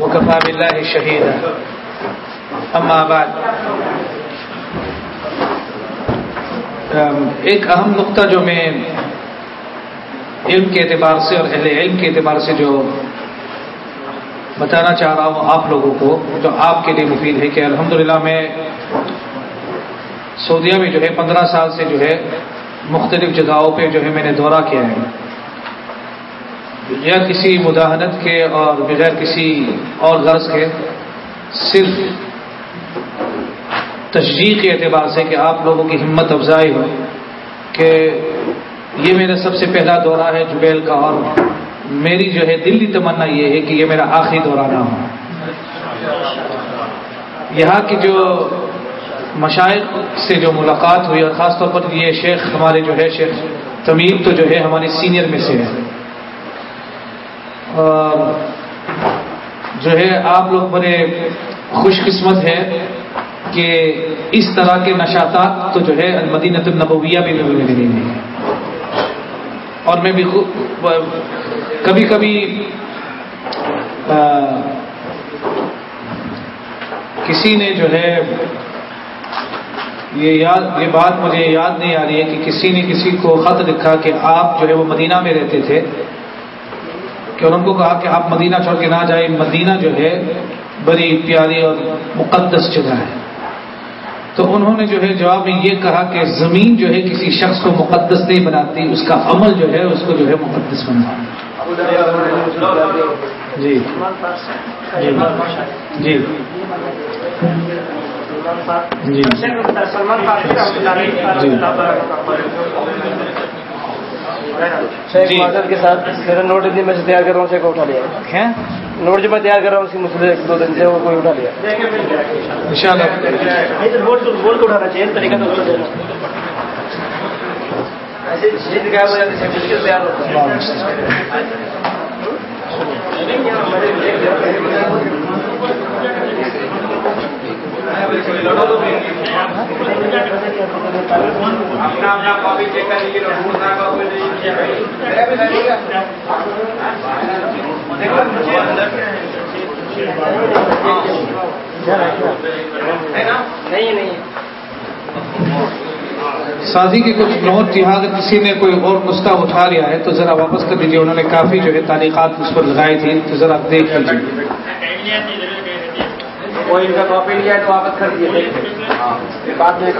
وكفى بالله شهيدا اما بعد ایک اہم نقطہ جو میں علم کے اعتبار سے اور اہل علم کے اعتبار سے جو بتانا چاہ رہا ہوں آپ لوگوں کو جو آپ کے لیے مفید ہے کہ الحمدللہ میں سعودیہ میں جو ہے پندرہ سال سے جو ہے مختلف جگہوں پہ جو ہے میں نے دورہ کیا ہے۔ بغیر کسی مداحنت کے اور بغیر کسی اور غرض کے، صرف تشریح کے اعتبار سے کہ آپ لوگوں کی ہمت افزائی ہو کہ یہ میرا سب سے پہلا دورہ ہے جبیل کا اور میری جو ہے دلی تمنا یہ ہے کہ یہ میرا آخری دورہ نہ ہو۔ یہاں کی جو مشائق سے جو ملاقات ہوئی اور خاص طور پر یہ شیخ ہمارے جو ہے شیخ تمیم تو جو ہے ہمارے سینئر میں سے ہے اور جو ہے، آپ لوگ بڑے خوش قسمت ہیں کہ اس طرح کے نشاطات تو جو ہے المدینت النبویہ میں بھی ملے نہیں ہے اور میں بھی کبھی کبھی کسی نے جو ہے، یہ یاد، یہ بات مجھے یاد نہیں آ رہی ہے کہ کسی نے کسی کو خط لکھا کہ آپ جو ہے وہ مدینہ میں رہتے تھے۔ کہ ان کو کہا کہ آپ مدینہ چھوڑ کے نہ جائیں۔ مدینہ جو ہے بڑی پیاری اور مقدس جگہ ہے۔ تو انہوں نے جو ہے جواب میں یہ کہا کہ زمین جو ہے کسی شخص کو مقدس نہیں بناتی اس کا عمل جو ہے اس کو جو ہے مقدس بنا جی۔ جی۔ جی۔ جی۔ کے ساتھ میرا نوٹ اتنی میں سے تیار کر رہا ہوں کو اٹھا لیا۔ نوٹ جو میں تیار کر رہا ہوں اس کی مسئلے ایک دو دن سے وہ کوئی اٹھا لیا۔ ان شاء اللہ بول کو اٹھانا چاہیے طریقہ تو ایسے نہیں نہیں سازی کے کچھ نوٹ یہاں اگر کسی نے کوئی اور نسخہ اٹھا لیا ہے تو ذرا واپس کر دیجیے انہوں نے کافی جو ہے تعلیقات اس پر لگائی تھی، تو ذرا دیکھ لیجیے کوئی ان کا کاپی لیا تو واپس کر دیجیے ہاں۔ بعد میں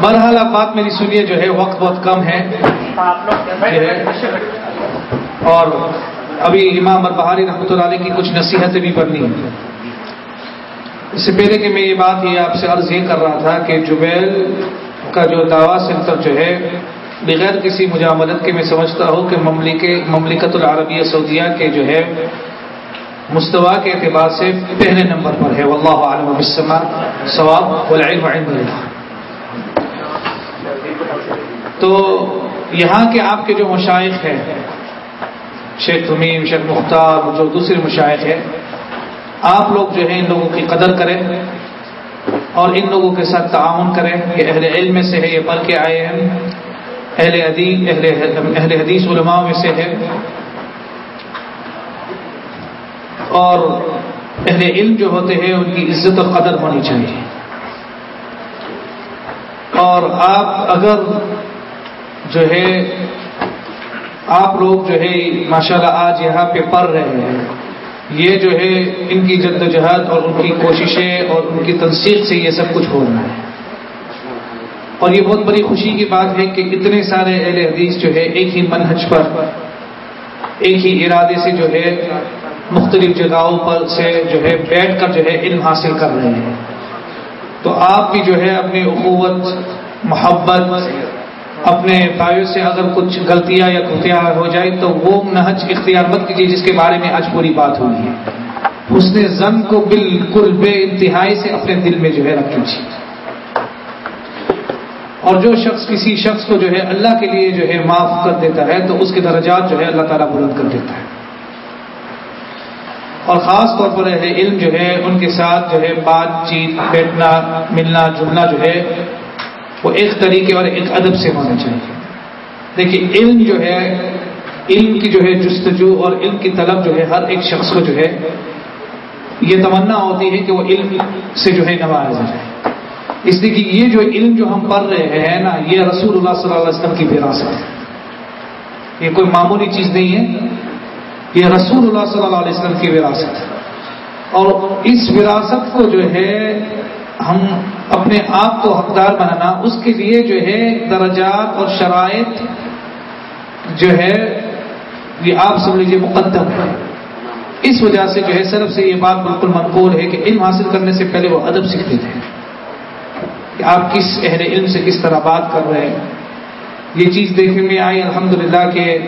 بہرحال اب بات میری سنیے جو ہے، وقت بہت کم ہے۔ اور ابھی امام اور بہاری رحمۃ اللہ علیہ کی کچھ نصیحتیں بھی پڑھنی ہیں۔ اس سے پہلے کہ میں یہ بات یہ آپ سے عرض یہ کر رہا تھا کہ جبیل کا جو دعوی سینٹر جو ہے، بغیر کسی مجاملت کے میں سمجھتا ہوں کہ مملکت العربیہ سعودیہ کے جو ہے مستوا کے اعتبار سے پہلے نمبر پر ہے۔ واللہ عالم بسما ثواب والعلم عند اللہ۔ تو یہاں کے آپ کے جو مشائق ہیں، شیخ تمیم، شیخ مختار، جو دوسرے مشائق ہیں آپ لوگ جو ہے ان لوگوں کی قدر کریں اور ان لوگوں کے ساتھ تعاون کریں یہ اہل علم میں سے ہے یہ پڑھ کے آئے ہیں۔ اہل حدیث اہل اہل حدیث علماء میں سے ہے۔ اور اہل علم جو ہوتے ہیں ان کی عزت اور قدر ہونی چاہیے۔ اور آپ اگر جو ہے، آپ لوگ جو ہے، ماشاءاللہ آج یہاں پہ پڑھ رہے ہیں۔ یہ جو ہے ان کی جد و جہد اور ان کی کوششیں اور ان کی تنسیق سے یہ سب کچھ ہو رہا ہے۔ اور یہ بہت بڑی خوشی کی بات ہے کہ اتنے سارے اہل حدیث جو ہے ایک ہی منہج پر، ایک ہی ارادے سے جو ہے مختلف جگہوں پر سے جو ہے بیٹھ کر جو ہے علم حاصل کر رہے ہیں۔ تو آپ بھی جو ہے اپنی اخوت، محبت اپنے بھائیوں سے اگر کچھ غلطیاں یا کھوتیاں ہو جائے تو وہ نہج اختیار مت کیجیے جس کے بارے میں آج پوری بات ہوئی ہے۔ اس نے زن کو بالکل بے انتہائی سے اپنے دل میں جو ہے رکھ لیجیے اور جو شخص کسی شخص کو جو ہے اللہ کے لیے جو ہے معاف کر دیتا ہے تو اس کے درجات جو ہے اللہ تعالیٰ بلند کر دیتا ہے۔ اور خاص طور پر اہل علم جو ہے ان کے ساتھ جو ہے بات چیت، بیٹھنا، ملنا، جلنا جو ہے وہ ایک طریقے اور ایک ادب سے ہونا چاہیے۔ دیکھیے، علم جو ہے، علم کی جو ہے جستجو اور علم کی طلب جو ہے، ہر ایک شخص کو جو ہے، یہ تمنا ہوتی ہے کہ وہ علم سے جو ہے نوازا جائے۔ اس لیے کہ یہ جو علم جو ہم پڑھ رہے ہیں نا، یہ رسول اللہ صلی اللہ علیہ وسلم کی وراثت ہے۔ یہ کوئی معمولی چیز نہیں ہے۔ یہ رسول اللہ صلی اللہ علیہ وسلم کی وراثت ہے۔ اور اس وراثت کو جو ہے، ہم اپنے آپ کو حقدار بنانا، اس کے لیے جو ہے درجات اور شرائط جو ہے، یہ آپ سمجھ لیجیے مقدم ہے۔ اس وجہ سے جو ہے صرف سے یہ بات بالکل منقول ہے کہ علم حاصل کرنے سے پہلے وہ ادب سیکھتے تھے۔ کہ آپ کس اہل علم سے کس طرح بات کر رہے ہیں۔ یہ چیز دیکھنے میں آئی، الحمدللہ کہ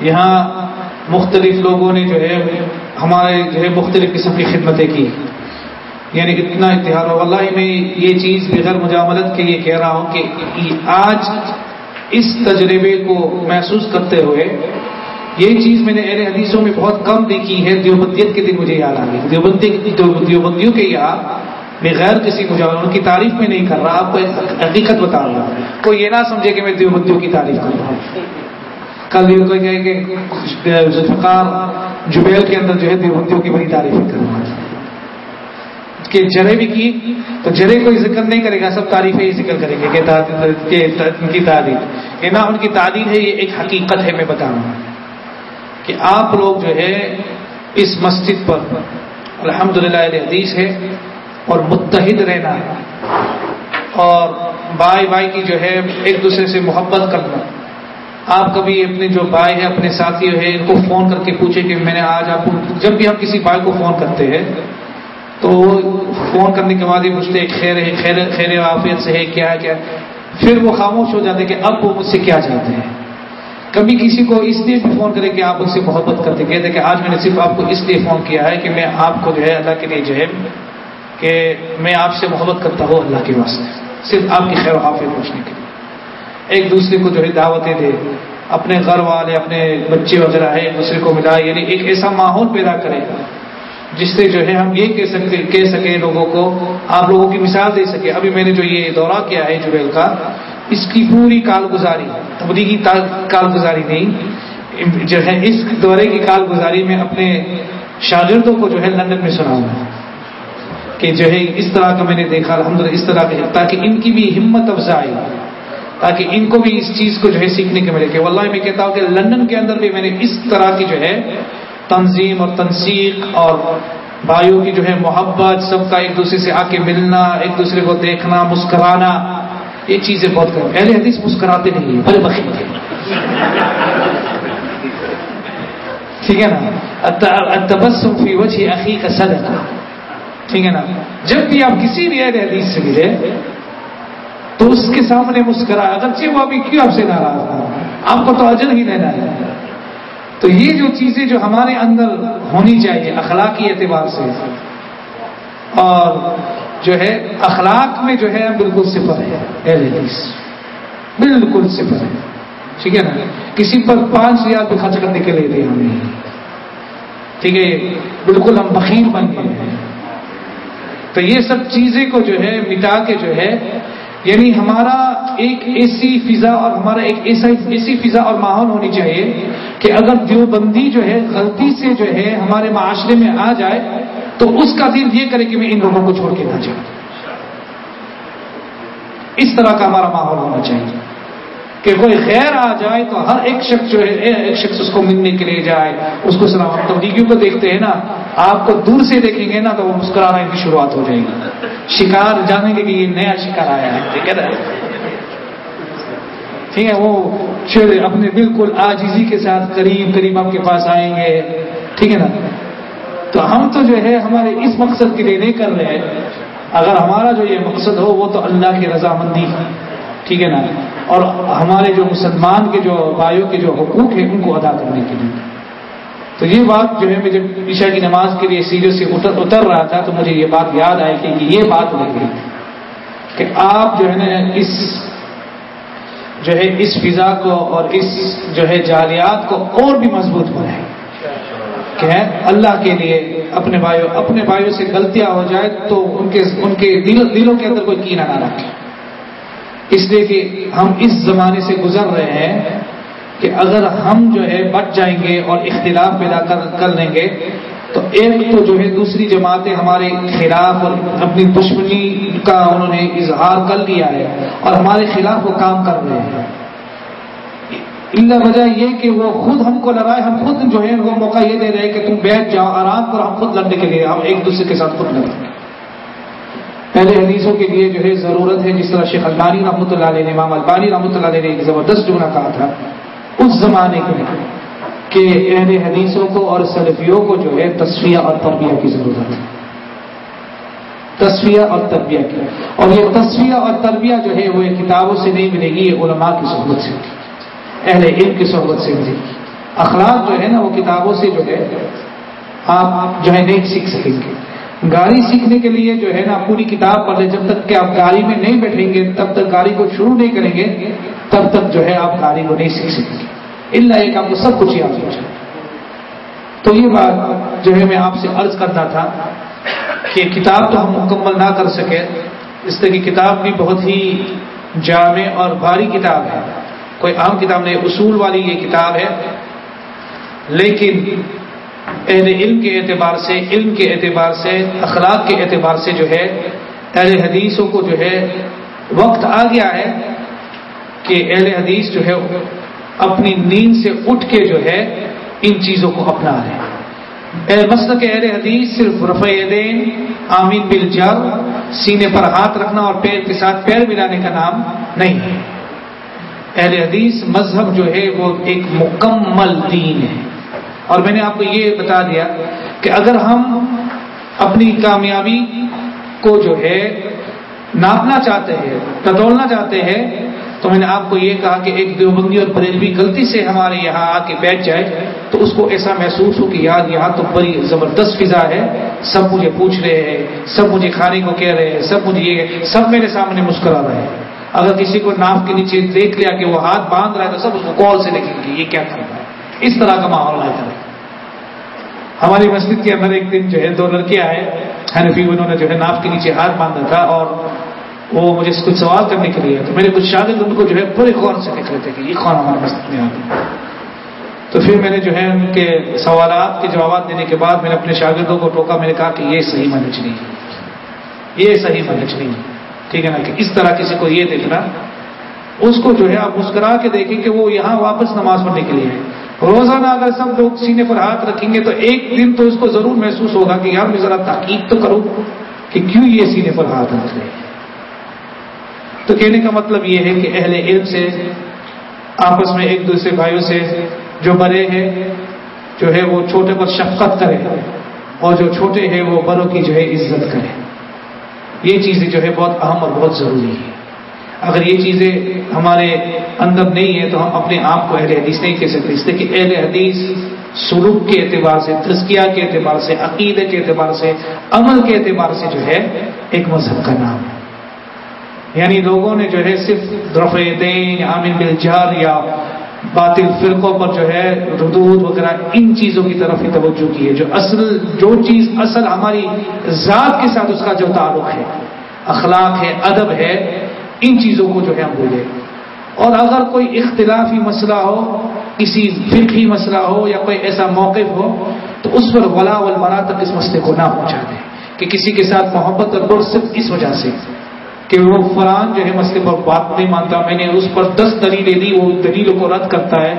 یہاں مختلف لوگوں نے جو ہے، ہمارے جو ہے مختلف قسم کی خدمتیں کی۔ یعنی اتنا اتحاد ہو۔ اللہ میں یہ چیز بغیر مجاملت کے یہ کہہ رہا ہوں کہ آج اس تجربے کو محسوس کرتے ہوئے یہ چیز میں نے اہل حدیثوں میں بہت کم دیکھی ہے۔ دیوبندیت کے دن مجھے یاد آ گئی۔ دیوبندی دیوبندیوں کے یہاں بغیر کسی مجاور ان کی تعریف میں نہیں کر رہا۔ آپ کو حقیقت بتا رہا ہوں کوئی یہ نہ سمجھے کہ میں دیوبندیوں کی تعریف کر رہا ہوں۔ کل یہ کوئی کہے کہ ذوالفقار جبیل کے اندر جو ہے دیوبندیوں کی بڑی تعریف کر رہا ہوں۔ کہ جرے بھی کی، تو جرے کوئی ذکر نہیں کرے گا، سب تعریفیں ہی ذکر کریں گے کہ ان کی تعریف یہ نہ ان کی تعریف ہے، یہ ایک حقیقت ہے، میں بتا رہا ہوں کہ آپ لوگ جو ہے، اس مسجد پر الحمد للہ حدیث ہے اور متحد رہنا ہے۔ اور بھائی بھائی کی جو ہے، ایک دوسرے سے محبت کرنا۔ آپ کبھی اپنے جو بھائی ہیں، اپنے ساتھی ہے ان کو فون کر کے پوچھے کہ میں نے آج آپ کو جب بھی ہم کسی بھائی کو فون کرتے ہیں تو فون کرنے کے بعد ہی پوچھتے خیر ہے، خیر خیر عافیت سے ہے، کیا ہے، کیا پھر وہ خاموش ہو جاتے کہ اب وہ مجھ سے کیا چاہتے ہیں؟ کبھی کسی کو اس لیے بھی فون کرے کہ آپ اس سے محبت کرتے کہتے کہ آج میں نے صرف آپ کو اس لیے فون کیا ہے کہ میں آپ کو جو ہے اللہ کے لیے جو ہے کہ میں آپ سے محبت کرتا ہوں اللہ کے واسطے، صرف آپ کی خیر و حافظ پوچھنے کے لیے۔ ایک دوسرے کو جو ہے دعوتیں دے، اپنے گھر والے، اپنے بچے وغیرہ ہے ایک دوسرے کو ملا یعنی ایک ایسا ماحول پیدا کرے۔ جس سے جو ہے ہم یہ کہہ سکتے کہہ سکیں لوگوں کو، آپ لوگوں کی مثال دے سکے ابھی میں نے جو یہ دورہ کیا ہے جبیل کا، اس کی پوری کال گزاری تبلیغی نہیں، جو ہے اس دورے کی کال گزاری میں اپنے شاگردوں کو جو ہے لندن میں سناؤں۔ کہ جو ہے اس طرح کا میں نے دیکھا الحمد اس طرح کے تاکہ ان کی بھی ہمت افزائی، تاکہ ان کو بھی اس چیز کو جو ہے سیکھنے کے ملے کہ واللہ میں کہتا ہوں کہ لندن کے اندر بھی میں نے اس طرح کی جو ہے تنظیم اور تنسیق اور بھائیوں کی جو ہے محبت، سب کا ایک دوسرے سے آ کے ملنا، ایک دوسرے کو دیکھنا، مسکرانا، یہ چیزیں بہت کریں اہل حدیث مسکراتے نہیں ہیں بڑے بخیر تھے ٹھیک ہے نا؟ تبسم فی وجہ عقی کا صدقہ۔ ٹھیک ہے نا؟ جب بھی آپ کسی بھی اہل حدیث سے ملے، تو اس کے سامنے مسکرائے اگرچہ وہ ابھی کیوں آپ سے ناراض تھا آپ کو تو اجر ہی لینا ہے۔ تو یہ جو چیزیں جو ہمارے اندر ہونی چاہیے اخلاقی اعتبار سے، اور جو ہے اخلاق میں جو ہے بالکل صفر ہے اہل حدیث بالکل صفر ہے۔ ٹھیک ہے نا؟ کسی پر پانچ ہزار بھی خرچ کرنے کے لیے دے ہمیں ٹھیک ہے، بالکل ہم بخیر بن گئے ہیں۔ تو یہ سب چیزیں کو جو ہے مٹا کے جو ہے یعنی ہمارا ایک ایسی فضا اور ہمارا ایک ایسا ایسی فضا اور ماحول ہونی چاہیے کہ اگر دیوبندی جو ہے، غلطی سے جو ہے ہمارے معاشرے میں آ جائے، تو اس کا دل یہ کرے کہ میں ان لوگوں کو چھوڑ کے نہ جاؤں۔ اس طرح کا ہمارا ماحول ہونا چاہیے کہ کوئی خیر آ جائے تو ہر ایک شخص جو ہے، ایک شخص اس کو ملنے کے لیے جائے، اس کو سلام تبدیلیوں کو دیکھتے ہیں نا، آپ کو دور سے دیکھیں گے نا تو وہ مسکرانا کی شروعات ہو جائے گی۔ شکار جانیں گے کہ یہ نیا شکار آیا ہے ٹھیک ہے نا ٹھیک ہے وہ اپنے بالکل آجیزی کے ساتھ قریب قریب آپ کے پاس آئیں گے۔ ٹھیک ہے نا؟ تو ہم تو جو ہے ہمارے اس مقصد کے لیے نہیں کر رہے ہیں۔ اگر ہمارا جو یہ مقصد ہو، وہ تو اللہ کی رضامندی ٹھیک ہے نا؟ اور ہمارے جو مسلمان کے جو بھائیوں کے جو حقوق ہیں، ان کو ادا کرنے کے لیے۔ تو یہ بات جو ہے، میں جب عشاء کی نماز کے لیے سیریس سے اتر اتر رہا تھا، تو مجھے یہ بات یاد آئی کہ یہ بات لگ گئی کہ آپ جو ہے نا، اس جو ہے اس فضا کو اور اس جو ہے جالیات کو اور بھی مضبوط بنائیں کہ اللہ کے لیے اپنے بھائیوں اپنے بھائیوں سے غلطیاں ہو جائے تو ان کے ان کے دلوں کے اندر کوئی کینہ نہ رکھے۔ اس لیے کہ ہم اس زمانے سے گزر رہے ہیں کہ اگر ہم جو ہے بچ جائیں گے اور اختلاف پیدا کر لیں گے تو ایک تو جو ہے دوسری جماعتیں ہمارے خلاف اور اپنی دشمنی کا انہوں نے اظہار کر لیا ہے اور ہمارے خلاف وہ کام کر رہے ہیں۔ اللہ وجہ یہ کہ وہ خود ہم کو لڑائے ہم خود جو ہے وہ موقع یہ دے رہے کہ تم بیٹھ جاؤ، آرام کرو، ہم خود لڑنے کے لیے ہم ایک دوسرے کے ساتھ خود لڑیں۔ پہلے حدیثوں کے لیے جو ہے ضرورت ہے، جس طرح شیخ البانی رحمۃ اللہ علیہ نے، امام البانی رحمۃ اللہ علیہ نے ایک زبردست جملہ کہا تھا، اس زمانے کے کہ اہل حدیثوں کو اور سلفیوں کو جو ہے تصفیہ اور تربیہ کی ضرورت ہے۔ تصفیہ اور تربیہ کی۔ اور یہ تصفیہ اور تربیہ جو ہے وہ کتابوں سے نہیں ملے گی، یہ علماء کی صحبت سے۔ اہل علم کی صحبت سے ملے گی۔ اخلاق جو ہے نا وہ کتابوں سے جو ہے آپ جو ہے نہیں سیکھ سکیں گے۔ گاڑی سیکھنے کے لیے جو ہے نا پوری کتاب پڑھ لیں۔ جب تک کہ آپ گاڑی میں نہیں بیٹھیں گے، تب تک گاڑی کو شروع نہیں کریں گے، تب تک جو ہے آپ گاڑی کو نہیں سیکھ سکیں گے۔ اللہ ایک آپ کو سب کچھ یاد ہو جائے۔ تو یہ بات جو ہے میں آپ سے عرض کرتا تھا کہ کتاب تو ہم مکمل نہ کر سکے، اس طرح کی کتاب بھی بہت ہی جامع اور بھاری کتاب ہے۔ کوئی عام کتاب نہیں، اصول والی یہ کتاب ہے۔ لیکن اہل علم کے اعتبار سے، علم کے اعتبار سے، اخلاق کے اعتبار سے جو ہے، اہل حدیثوں کو جو ہے، وقت آ گیا ہے کہ اہل حدیث جو ہے اپنی نیند سے اٹھ کے جو ہے ان چیزوں کو اپنا رہے ہیں مسلک اہل حدیث، صرف رفع دین، آمین بل سینے پر ہاتھ رکھنا اور پیر کے ساتھ پیر ملانے کا نام نہیں ہے۔ اہل حدیث مذہب جو ہے وہ ایک مکمل دین ہے۔ اور میں نے آپ کو یہ بتا دیا کہ اگر ہم اپنی کامیابی کو جو ہے ناپنا چاہتے ہیں، ٹٹولنا چاہتے ہیں تو میں نے آپ کو یہ کہا کہ ایک دیوبندی اور بریلوی غلطی سے ہمارے یہاں آ کے بیٹھ جائے تو اس کو ایسا محسوس ہو کہ یار یہاں تو بڑی زبردست فضا ہے۔ سب مجھے پوچھ رہے ہیں، سب مجھے کھانے کو کہہ رہے ہیں، سب مجھے یہ سب میرے سامنے مسکرا رہے ہیں۔ اگر کسی کو ناف کے نیچے دیکھ لیا کہ وہ ہاتھ باندھ رہا ہے تو سب اس کو کال سے دیکھیں گے یہ کیا کر رہا ہے۔ اس طرح کا ماحول آتا ہے۔ ہماری مسجد کے اندر ایک دن جو ہے دو لڑکے آئے، حنفی، انہوں نے جو ہے ناف کے نیچے ہاتھ باندھا تھا اور وہ مجھے کچھ سوال کرنے کے لیے تو میرے کچھ شاگرد ان کو جو ہے پورے غور سے دیکھ رہے تھے کہ یہ کون ہمارے مسجد میں آ تو پھر میں نے جو ہے ان کے سوالات کے جوابات دینے کے بعد میں نے اپنے شاگردوں کو ٹوکا، میں نے کہا کہ یہ صحیح منج نہیں ہے۔ یہ صحیح منج نہیں ہے۔ ٹھیک ہے نا کہ اس طرح کسی کو یہ دیکھنا، اس کو جو ہے آپ مسکرا کے دیکھیں کہ وہ یہاں واپس نماز پڑھنے کے لیے روزانہ اگر سب لوگ سینے پر ہاتھ رکھیں گے تو ایک دن تو اس کو ضرور محسوس ہوگا کہ یار میں ذرا تحقیق تو کروں کہ کیوں یہ سینے پر ہاتھ رکھ رہے ہیں۔ تو کہنے کا مطلب یہ ہے کہ اہل علم سے، آپس میں ایک دوسرے بھائیوں سے جو بڑے ہیں، جو ہے وہ چھوٹے پر شفقت کرے اور جو چھوٹے ہیں وہ بڑوں کی جو ہے عزت کرے۔ یہ چیزیں جو ہے بہت اہم اور بہت ضروری ہے اگر یہ چیزیں ہمارے اندر نہیں ہے تو ہم اپنے آپ کو اہل حدیث نہیں کہہ سکتے۔ اس لیے کہ اہل حدیث سلوک کے اعتبار سے، تزکیہ کے اعتبار سے عقیدے کے اعتبار سے، عمل کے اعتبار سے جو ہے ایک مذہب کا نام ہے۔ یعنی لوگوں نے جو ہے صرف رفع دین عامل بالجار یا باطل فرقوں پر جو ہے ردود وغیرہ ان چیزوں کی طرف ہی توجہ کی ہے، جو اصل، جو چیز اصل ہماری ذات کے ساتھ اس کا جو تعلق ہے، اخلاق ہے، ادب ہے، ان چیزوں کو جو ہے ہم بولے اور اگر کوئی اختلافی مسئلہ ہو، کسی فقہی مسئلہ ہو یا کوئی ایسا موقف ہو، تو اس پر ولا والمرا تک اس مسئلے کو نہ پہنچا دیں کہ کسی کے ساتھ محبت اور صرف اس وجہ سے۔ کہ وہ فران جو ہے مسئلے پر بات نہیں مانتا، میں نے اس پر دس دلیلیں دی، وہ دلیلوں کو رد کرتا ہے۔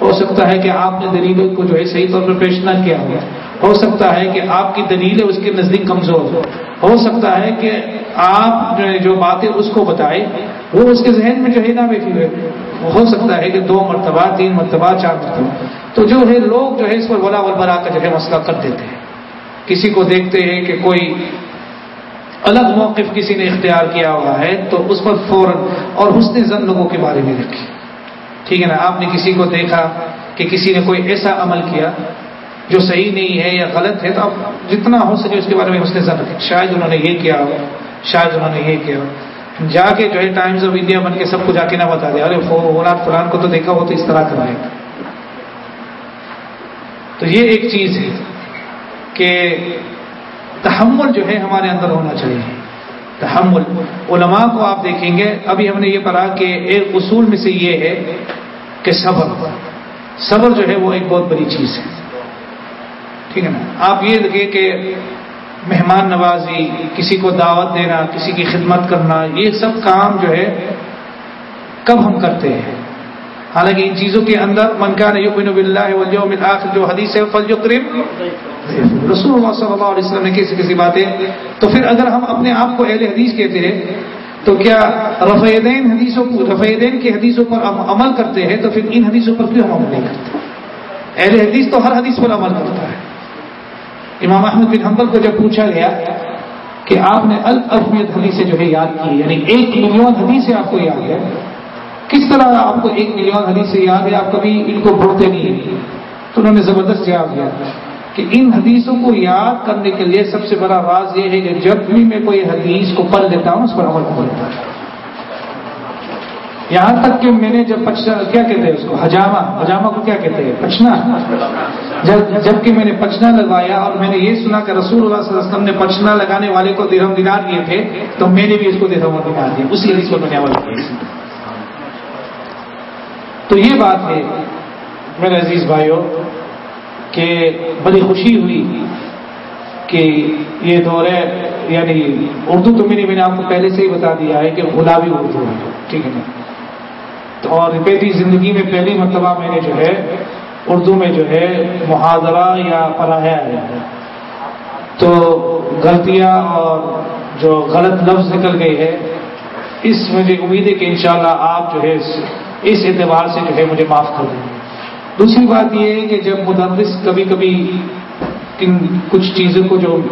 ہو سکتا ہے کہ آپ نے دلیلوں کو جو ہے صحیح طور پر پیش نہ کیا ہو۔ ہو سکتا ہے کہ آپ کی دلیل اس کے نزدیک کمزور ہو۔ ہو سکتا ہے کہ آپ جو جو باتیں اس کو بتائے، وہ اس کے ذہن میں جو ہے نہ بیٹھی ہوئے۔ ہو سکتا ہے کہ دو مرتبہ، تین مرتبہ، چار مرتبہ۔ تو جو ہے لوگ جو ہے اس پر ولا ولبرا کا جو ہے مسئلہ کر دیتے ہیں۔ کسی کو دیکھتے ہیں کہ کوئی الگ موقف کسی نے اختیار کیا ہوا ہے تو اس پر فوراً اور حسن زن لوگوں کے بارے میں رکھی ٹھیک ہے نا؟ آپ نے کسی کو دیکھا کہ کسی نے کوئی ایسا عمل کیا جو صحیح نہیں ہے یا غلط ہے تو آپ جتنا ہو سکے اس کے بارے میں حسن زن رکھیں شاید انہوں نے یہ کیا ہو، شاید انہوں نے یہ کیا ہو۔ جا کے جو ہے ٹائمز آف انڈیا بن کے سب کو جا کے نہ بتا دے۔ ارے فلان فلان کو تو دیکھا ہو تو اس طرح کر رہے تو یہ ایک چیز ہے کہ تحمل جو ہے ہمارے اندر ہونا چاہیے۔ تحمل۔ علماء کو آپ دیکھیں گے، ابھی ہم نے یہ پڑھا کہ ایک اصول میں سے یہ ہے کہ صبر۔ صبر جو ہے وہ ایک بہت بڑی چیز ہے۔ ٹھیک ہے نا؟ آپ یہ دیکھیں کہ مہمان نوازی، کسی کو دعوت دینا، کسی کی خدمت کرنا، یہ سب کام جو ہے کب ہم کرتے ہیں؟ حالانکہ ان چیزوں کے اندر منکان آخر جو حدیث ہے رسول اللہ صلی اللہ علیہ وسلم نے کسی کسی باتیں؟ تو پھر اگر ہم اپنے آپ کو اہل حدیث کہتے ہیں، تو کیا رفیدین حدیثوں رفیدین کی حدیثوں پر ہم عمل کرتے ہیں، تو پھر ان حدیثوں پر کیوں ہم عمل نہیں کرتے؟ اہل حدیث تو ہر حدیث پر عمل کرتا ہے۔ امام احمد بن حنبل کو جب پوچھا گیا کہ آپ نے الفیت حدیث جو ہے یاد کی یعنی ایک ملین حدیث آپ کو یاد ہے کس طرح آپ کو ایک ملین حدیث سے یاد ہے آپ کبھی ان کو بھولتے نہیں تو انہوں نے زبردست جواب دیا۔ کہ ان حدیثوں کو یاد کرنے کے لیے سب سے بڑا راز یہ ہے کہ جب بھی میں کوئی حدیث کو پڑھ دیتا ہوں، اس پر عمل کرتا ہوں یہاں تک کہ میں نے جب پچنا کیا کہتے ہیں اس کو؟ حجامہ۔ حجامہ کو کیا کہتے ہیں؟ پچنا جب جبکہ میں نے پچنا لگوایا اور میں نے یہ سنا کہ رسول اللہ صلی اللہ علیہ وسلم نے پچنا لگانے والے کو درہم دینار دیے تھے، تو میں نے بھی اس کو درہم دینار دیا۔ اسی حدیث کو میں نے عمل کیا۔ تو یہ بات ہے میرے عزیز بھائیوں کہ بڑی خوشی ہوئی کہ یہ دور ہے یعنی اردو تو میری میں نے آپ کو پہلے سے ہی بتا دیا ہے کہ گلابی اردو ہے، ٹھیک ہے نا؟ تو اور رپیتی زندگی میں پہلی مرتبہ میں نے جو ہے اردو میں جو ہے محاذرہ یا پڑھایا ہے۔ تو غلطیاں اور جو غلط لفظ نکل گئی ہے اس مجھے امید ہے کہ انشاءاللہ آپ جو ہے اس اعتبار سے جو ہے مجھے معاف کر دیں۔ دوسری بات یہ ہے کہ جب مدرس کبھی کبھی کچھ چیزوں کو جو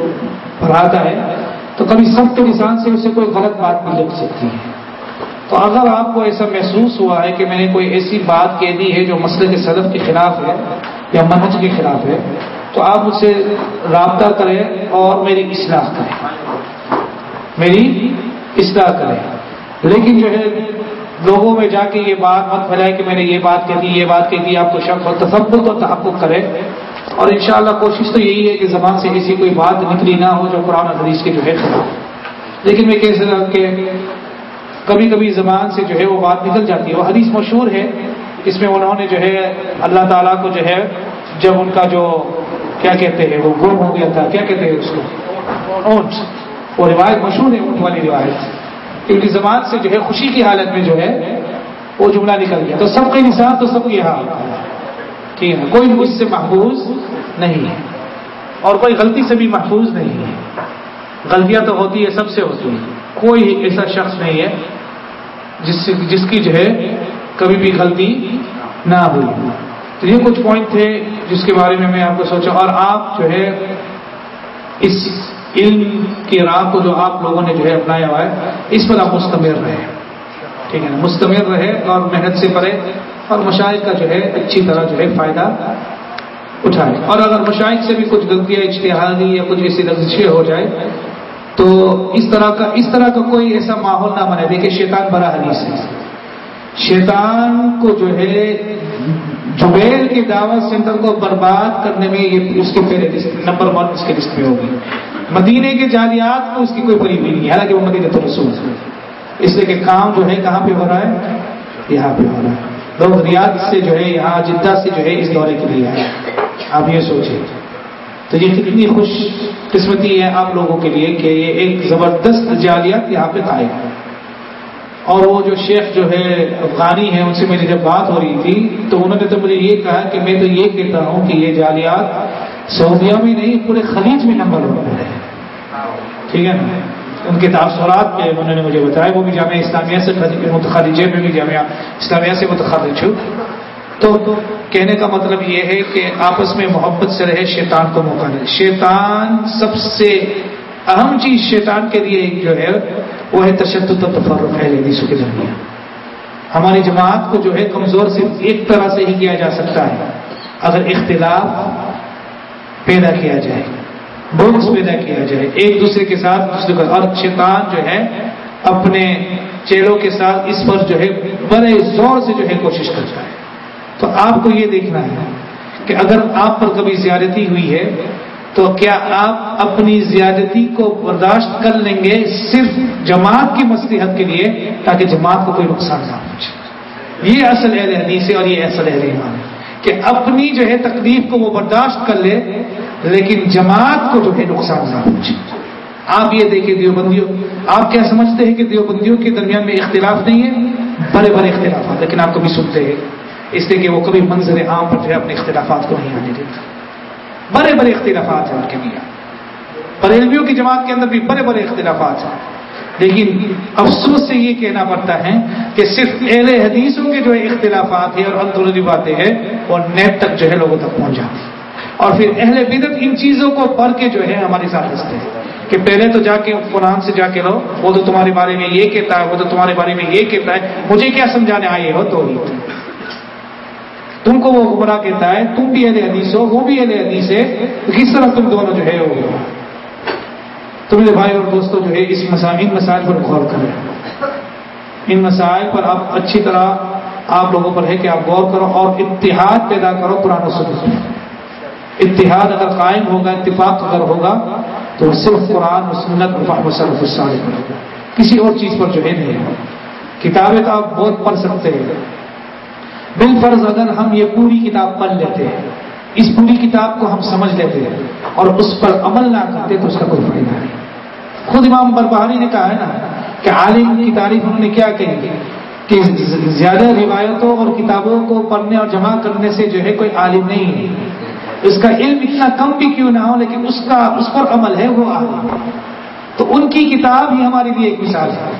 پڑھاتا ہے، تو کبھی سب کے نشان سے اسے کوئی غلط بات نہیں لگ سکتی ہے۔ تو اگر آپ کو ایسا محسوس ہوا ہے کہ میں نے کوئی ایسی بات کہہ دی ہے جو مسئلے کے صدف کے خلاف ہے یا منہج کے خلاف ہے، تو آپ مجھ سے رابطہ کریں اور میری اصلاح کریں۔ میری اصلاح کریں۔ لیکن جو ہے لوگوں میں جا کے یہ بات مت پھیلائے کہ میں نے یہ بات کہہ دی یہ بات کہہ دی آپ کو شک اور تصبت اور تحفظ کرے اور انشاءاللہ کوشش تو یہی ہے کہ زبان سے ایسی کوئی بات نکلی نہ ہو جو قرآن حدیث کے جو ہے خلاف۔ لیکن میں کیسے کہ کبھی کبھی زبان سے جو ہے وہ بات نکل جاتی ہے۔ وہ حدیث مشہور ہے۔ اس میں انہوں نے جو ہے اللہ تعالیٰ کو جو ہے جب ان کا جو کیا کہتے ہیں، وہ گم ہو گیا تھا۔ کیا کہتے ہیں اس کو؟ اونٹ۔ وہ روایت مشہور ہے، اونٹ والی روایت۔ کیونکہ زبان سے جو ہے خوشی کی حالت میں جو ہے وہ جملہ نکل گیا۔ تو سب کے نثار تو سب یہاں۔ ٹھیک ہے۔ کوئی مجھ سے محفوظ نہیں ہے۔ اور کوئی غلطی سے بھی محفوظ نہیں ہے۔ غلطیاں تو ہوتی ہے سب سے ہوتی ہے کوئی ایسا شخص نہیں ہے جس سے جس کی جو ہے کبھی بھی غلطی نہ ہوئی تو یہ کچھ پوائنٹ تھے جس کے بارے میں میں آپ کو سوچا۔ اور آپ جو ہے اس علم کی راہ کو جو آپ لوگوں نے جو ہے اپنایا ہوا ہے، اس پر آپ مستمر رہے ٹھیک ہے نا مستمر رہے اور محنت سے پڑھے اور مشاہد کا جو ہے اچھی طرح جو ہے فائدہ اٹھائے اور اگر مشاہد سے بھی کچھ غلطیاں اشتہادی یا کچھ ایسی رزشیں ہو جائے، تو اس طرح کا، اس طرح کا کوئی ایسا ماحول نہ بنے۔ دیکھیں، شیطان بڑا حدیث ہے۔ شیطان کو جو ہے جبیر کی دعوت سینٹر کو برباد کرنے میں یہ اس کے پہلے نمبر ون اس کے لسٹ میں ہوگی۔ مدینے کے جالیات کو اس کی کوئی پری نہیں حالانکہ وہ مدینہ تو رسول اس لیے کہ کام جو ہے، کہاں پہ ہو رہا ہے؟ یہاں پہ ہو رہا ہے۔ لوگ ریاض سے جو ہے، یہاں جدہ سے جو ہے، اس دورے کے لیے آئے آپ یہ سوچیں۔ تو یہ کتنی خوش قسمتی ہے آپ لوگوں کے لیے کہ یہ ایک زبردست جالیات یہاں پہ قائم ہے اور وہ جو شیخ جو ہے، افغانی ہے ان سے میری جب بات ہو رہی تھی، تو انہوں نے تو مجھے یہ کہا کہ میں تو یہ کہتا ہوں کہ یہ جالیات سعودیہ میں نہیں، پورے خلیج میں نمبر ون ہے۔ ٹھیک ہے؟ نا ان کے تاثرات پہ انہوں نے مجھے بتایا وہ بھی جامعہ اسلامیہ سے متخرجے میں بھی جامعہ اسلامیہ سے متخرج ہوں۔ تو کہنے کا مطلب یہ ہے کہ آپس میں محبت سے رہے، شیطان کو موقع دے شیطان سب سے اہم چیز شیطان کے لیے جو ہے، وہ ہے تشدد و تفرق ہے حدیثوں کے درمیان۔ ہماری جماعت کو جو ہے، کمزور صرف ایک طرح سے ہی کیا جا سکتا ہے۔ اگر اختلاف پیدا کیا جائے بوگس پیدا کیا جائے۔ ایک دوسرے کے ساتھ دوسرے کا اور شیطان جو ہے، اپنے چیلوں کے ساتھ اس پر جو ہے، بڑے زور سے جو ہے کوشش کرتا ہے۔ تو آپ کو یہ دیکھنا ہے کہ اگر آپ پر کبھی زیادتی ہوئی ہے، تو کیا آپ اپنی زیادتی کو برداشت کر لیں گے صرف جماعت کی مصلحت کے لیے، تاکہ جماعت کو کوئی نقصان نہ پہنچے؟ یہ اصل اہل حدیث ہے اور یہ اصل اہل ایمان ہے کہ اپنی جو ہے تکلیف کو وہ برداشت کر لے لیکن جماعت کو جو ہے نقصان نہ پہنچے جی۔ آپ یہ دیکھیں دیوبندیوں۔ آپ کیا سمجھتے ہیں کہ دیوبندیوں کے درمیان میں اختلاف نہیں ہے؟ بڑے بڑے اختلافات، لیکن آپ کبھی سنتے ہیں۔ اس لیے کہ وہ کبھی منظر عام پر جو ہے اپنے اختلافات کو نہیں آنے دیتا۔ بڑے بڑے اختلافات ہیں ان کے لیے۔ بریلویوں کی جماعت کے اندر بھی بڑے بڑے اختلافات ہیں۔ لیکن افسوس سے یہ کہنا پڑتا ہے کہ صرف اہل حدیثوں کے جو ہے اختلافات ہیں اور اندرونی باتیں ہیں، وہ نیٹ تک جو ہے لوگوں تک پہنچ جاتی۔ ہیں اور پھر اہل بدت ان چیزوں کو پڑھ کے جو ہے ہمارے ساتھ ہنستے ہیں کہ پہلے تو جا کے قرآن سے جا کے لو وہ تو تمہارے بارے میں یہ کہتا ہے، وہ تو تمہارے بارے میں یہ کہتا ہے۔ مجھے کیا سمجھانے آئے ہو تو تم کو وہ گمراہ کہتا ہے، تم بھی اہل حدیث ہو، وہ بھی اہل حدیث ہے، کس طرح تم دونوں جو ہے وہ تو میرے بھائی اور دوستوں جو ہے اس مسائل، ان مسائل پر غور کریں۔ ان مسائل پر آپ اچھی طرح آپ لوگوں پر ہے کہ آپ غور کرو اور اتحاد پیدا کرو قرآن و سنت اتحاد اگر قائم ہوگا، اتفاق اگر ہوگا، تو صرف قرآن و سنت صرف ہوگا کسی اور چیز پر جو ہے نہیں کتابیں تو آپ بہت پڑھ سکتے ہیں۔ بال فرض اگر ہم یہ پوری کتاب پڑھ لیتے ہیں، اس پوری کتاب کو ہم سمجھ لیتے ہیں اور اس پر عمل نہ کرتے تو اس کا کوئی فائدہ نہیں۔ خود امام بربہاری نے کہا ہے نا کہ عالم کی تعریف انہوں نے کیا کہی؟ کہ زیادہ روایتوں اور کتابوں کو پڑھنے اور جمع کرنے سے جو ہے کوئی عالم نہیں ہے۔ اس کا علم اتنا کم بھی کیوں نہ ہو، لیکن اس کا، اس پر عمل ہے، وہ عالم تو ان کی کتاب ہی ہمارے لیے ایک مثال ہے۔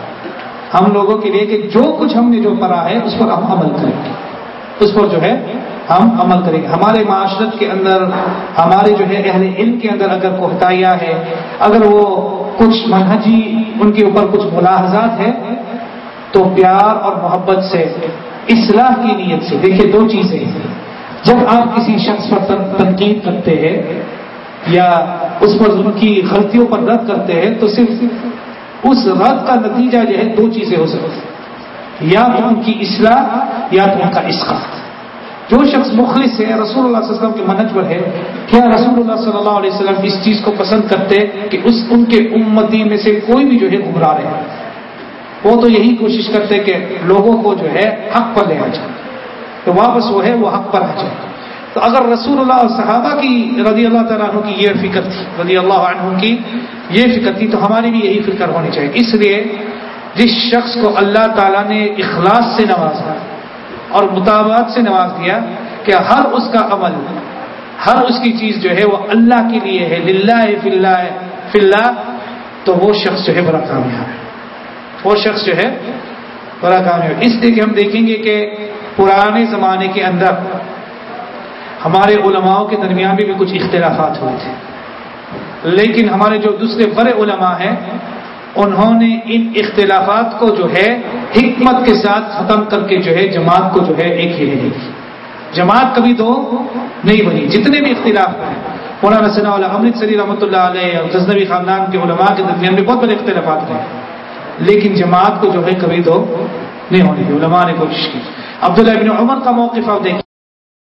ہم لوگوں کے لیے کہ جو کچھ ہم نے جو پڑھا ہے، اس پر ہم عمل کریں گے۔ اس پر جو ہے، ہم عمل کریں گے۔ ہمارے معاشرت کے اندر، ہمارے جو ہے اہل علم کے اندر اگر کوہتایا ہے اگر وہ کچھ منہجی ان کے اوپر کچھ ملاحظات ہے تو پیار اور محبت سے، اصلاح کی نیت سے۔ دیکھیے دو چیزیں جب آپ کسی شخص پر تنقید کرتے ہیں یا اس پر کی غلطیوں پر رد کرتے ہیں تو صرف اس رد کا نتیجہ جو ہے دو چیزیں ہو سکتی یا تو ان کی اصلاح یا تو ان کا اسقاط۔ جو شخص مخلص ہے، رسول اللہ صلی اللہ علیہ وسلم کے منج پر ہے، کیا رسول اللہ صلی اللہ علیہ وسلم اس چیز کو پسند کرتے کہ اس ان کے امتی میں سے کوئی بھی جو ہے گمراہ رہے؟ وہ تو یہی کوشش کرتے کہ لوگوں کو جو ہے حق پر لے آ جائے۔ تو واپس وہ ہے، وہ حق پر آ جائے۔ تو اگر رسول اللہ اور صحابہ کی رضی اللہ تعالیٰ عنہ کی یہ فکر تھی، رضی اللہ عنہ کی یہ فکر تھی، تو ہماری بھی یہی فکر ہونی چاہیے۔ اس لیے جس شخص کو اللہ تعالیٰ نے اخلاص سے نوازا اور مطابعات سے نواز دیا کہ ہر اس کا عمل، ہر اس کی چیز جو ہے وہ اللہ کے لیے ہے، للہ فلّہ فلّہ تو وہ شخص جو ہے بڑا کامیاب ہے۔ وہ شخص جو ہے بڑا کامیاب اس لیے کہ ہم دیکھیں گے کہ پرانے زمانے کے اندر ہمارے علماؤں کے درمیان بھی, بھی کچھ اختلافات ہوئے تھے۔ لیکن ہمارے جو دوسرے بڑے علماء ہیں انہوں نے ان اختلافات کو جو ہے حکمت کے ساتھ ختم کر کے جو ہے جماعت کو جو ہے ایک ہی رہے گی جماعت کبھی دو نہیں بنی جتنے بھی اختلاف ہیں مولانا ثنا اللہ امرتسری رحمۃ اللہ علیہ اور غزنوی خاندان کے علماء کے درمیان میں بہت بڑے اختلافات ہیں لیکن جماعت کو جو ہے کبھی دو نہیں ہونے کی علماء نے کوشش کی۔ عبداللہ بن عمر کا موقف آپ دیکھیں۔